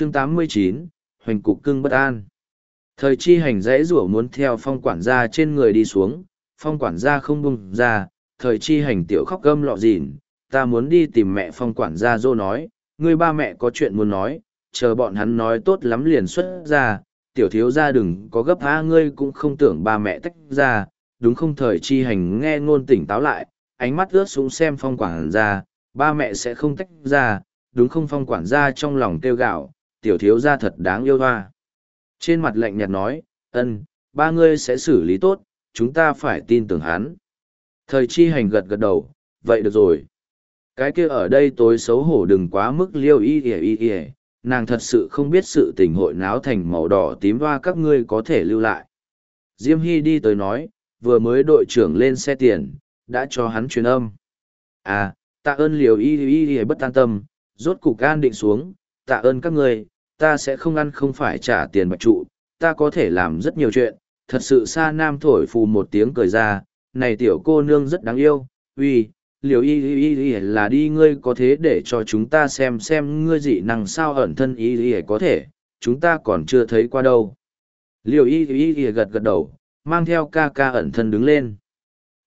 chương 89, hoành cục cưng bất an. Thời chi hành dễ rủa muốn theo phong quản gia trên người đi xuống, phong quản gia không bùng ra, thời chi hành tiểu khóc gâm lọ dịn, ta muốn đi tìm mẹ phong quản gia dô nói, người ba mẹ có chuyện muốn nói, chờ bọn hắn nói tốt lắm liền xuất ra, tiểu thiếu ra đừng có gấp há ngươi cũng không tưởng ba mẹ tách ra, đúng không? Thời chi hành nghe ngôn tỉnh táo lại, ánh mắt ướt xuống xem phong quản gia, ba mẹ sẽ không tách ra, đúng không? Phong quản gia trong lòng tiêu gạo, tiểu thiếu gia thật đáng yêu hoa. Trên mặt lạnh nhạt nói, ân, ba ngươi sẽ xử lý tốt, chúng ta phải tin tưởng hắn. Thời chi hành gật gật đầu, vậy được rồi. Cái kia ở đây tối xấu hổ đừng quá mức liêu y y y y, nàng thật sự không biết sự tình hội náo thành màu đỏ tím hoa các ngươi có thể lưu lại. Diêm Hy đi tới nói, vừa mới đội trưởng lên xe tiền, đã cho hắn truyền âm. À, tạ ơn liều y y y bất an tâm, rốt cục an định xuống, tạ ơn các ngươi, ta sẽ không ăn không phải trả tiền bạch trụ, ta có thể làm rất nhiều chuyện, thật sự xa nam thổi phù một tiếng cười ra, này tiểu cô nương rất đáng yêu, uy, liều y y y là đi ngươi có thế để cho chúng ta xem xem ngươi dị năng sao ẩn thân y y có thể, chúng ta còn chưa thấy qua đâu. Liều y y y gật gật đầu, mang theo ca ca ẩn thân đứng lên.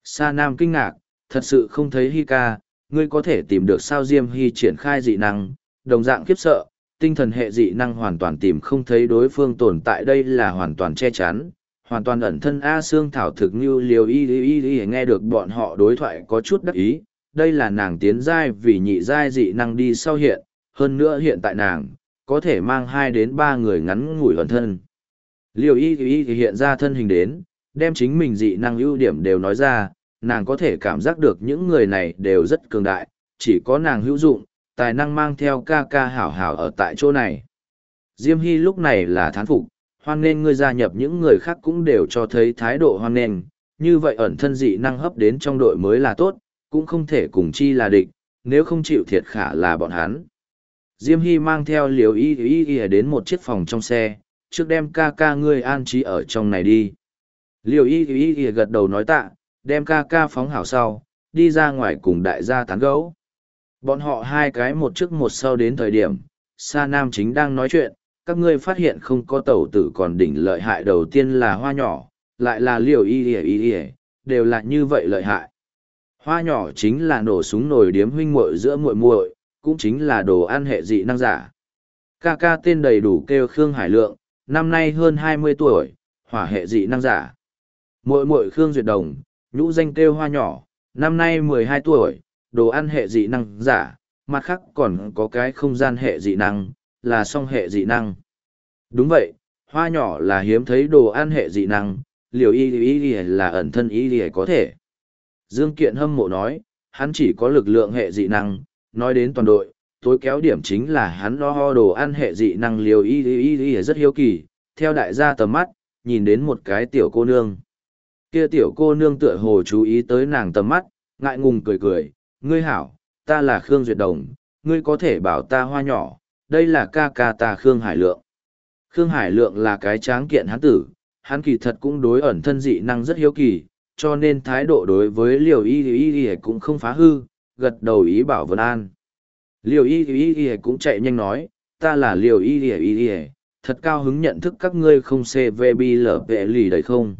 Sa Nam kinh ngạc, thật sự không thấy Hi ca, ngươi có thể tìm được sao Diêm Hi triển khai dị năng, đồng dạng khiếp sợ, tinh thần hệ dị năng hoàn toàn tìm không thấy đối phương tồn tại đây là hoàn toàn che chắn, hoàn toàn ẩn thân A Sương Thảo thực như liều y y y nghe được bọn họ đối thoại có chút đắc ý, đây là nàng tiến giai vì nhị giai dị năng đi sau hiện, hơn nữa hiện tại nàng, có thể mang hai đến ba người ngắn ngủi ẩn thân. Liều y y hiện ra thân hình đến, đem chính mình dị năng ưu điểm đều nói ra, nàng có thể cảm giác được những người này đều rất cường đại, chỉ có nàng hữu dụng, tài năng mang theo ca ca hảo hảo ở tại chỗ này. Diêm Hy lúc này là thán phục, hoan nên ngươi gia nhập những người khác cũng đều cho thấy thái độ hoan nên, như vậy ẩn thân dị năng hấp đến trong đội mới là tốt, cũng không thể cùng chi là địch, nếu không chịu thiệt khả là bọn hắn. Diêm Hy mang theo liều y y y đến một chiếc phòng trong xe, trước đem ca ca ngươi an trí ở trong này đi. Liều y y y gật đầu nói tạ, đem ca ca phóng hảo sau, đi ra ngoài cùng đại gia tán gấu. Bọn họ hai cái một trước một sau đến thời điểm, Sa Nam chính đang nói chuyện, các ngươi phát hiện không có tẩu tử còn đỉnh lợi hại đầu tiên là hoa nhỏ, lại là liều y y y y, đều là như vậy lợi hại. Hoa nhỏ chính là nổ súng nổi điếm huynh muội giữa muội muội, cũng chính là đồ ăn hệ dị năng giả. Ca ca tên đầy đủ kêu Khương Hải Lượng, năm nay hơn hai mươi tuổi, hỏa hệ dị năng giả. Muội muội Khương Duyệt Đồng, nhũ danh kêu hoa nhỏ, năm nay mười hai tuổi, đồ ăn hệ dị năng giả, mặt khác còn có cái không gian hệ dị năng, là song hệ dị năng. Đúng vậy, hoa nhỏ là hiếm thấy đồ ăn hệ dị năng, liều y y y là ẩn thân y y có thể. Dương Kiện hâm mộ nói, hắn chỉ có lực lượng hệ dị năng, nói đến toàn đội, tối kéo điểm chính là hắn lo ho đồ ăn hệ dị năng liều y y y rất hiếu kỳ, theo đại gia tầm mắt, nhìn đến một cái tiểu cô nương. Kia tiểu cô nương tựa hồ chú ý tới nàng tầm mắt, ngại ngùng cười cười, ngươi hảo, ta là Khương Duyệt Đồng, ngươi có thể bảo ta hoa nhỏ, đây là ca ca ta Khương Hải Lượng. Khương Hải Lượng là cái tráng kiện hắn tử, hắn kỳ thật cũng đối ẩn thân dị năng rất hiếu kỳ, cho nên thái độ đối với liều y y y cũng không phá hư, gật đầu ý bảo Vân An. Liều y y y cũng chạy nhanh nói, ta là liều y y y thật cao hứng nhận thức các ngươi không cvb lở vệ lì đấy không